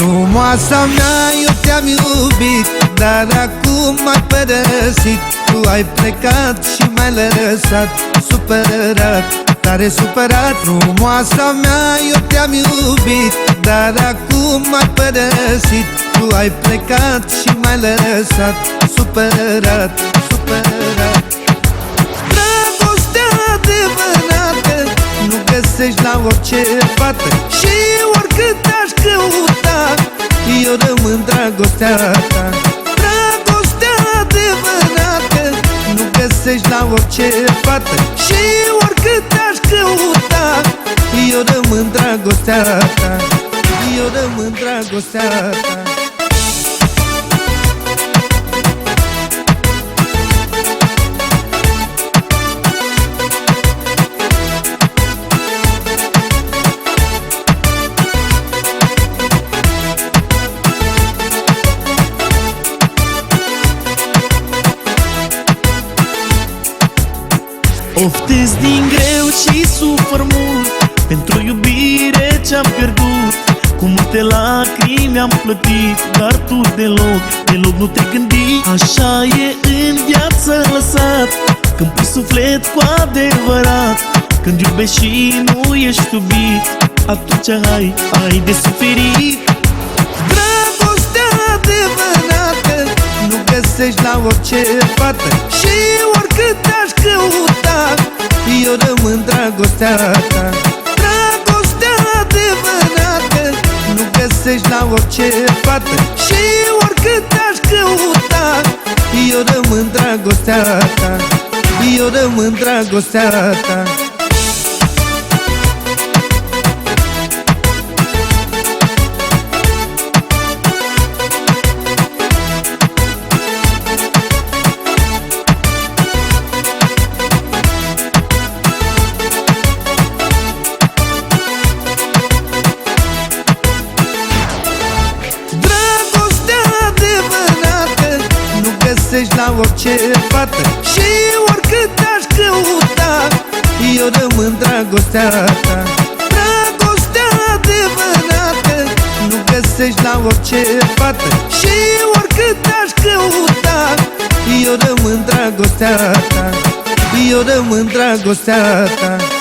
Frumoasa mea, eu te-am iubit Dar acum m-ai părăsit. Tu ai plecat și m-ai lăsat Supărat, tare supărat. Frumoasa mea, eu te-am iubit Dar acum m-ai părăsit. Tu ai plecat și m-ai lăsat Supărat, supărat. Dragostea adevărată Nu găsești la orice fată dragostea ta. Dragostea adevărată Nu găsești la orice fată. Și oricât aș căuta Eu rămân dragostea ta. Eu rămân dragostea ta Oftez din greu și sufăr mult Pentru iubire ce-am pierdut. Cu multe lacrimi am plătit Dar tu deloc, deloc nu te gândi Așa e în viață lăsat Când pui suflet cu adevărat. Când iubești și nu ești iubit Atunci ai, ai de suferit. Dragostea adevărată Nu găsești la orice fată dragostea ta Dragostea adevărată Nu găsești la orice fată. Și oricât aș căuta Eu rămân dragostea ta. Eu rămân dragostea ta găsești la orice fată. Și oricât aș căuta Eu rămân dragostea ta. Dragostea adevărată Nu găsești la orice fată. Și oricât aș căuta Eu rămân dragostea ta. Eu rămân dragostea ta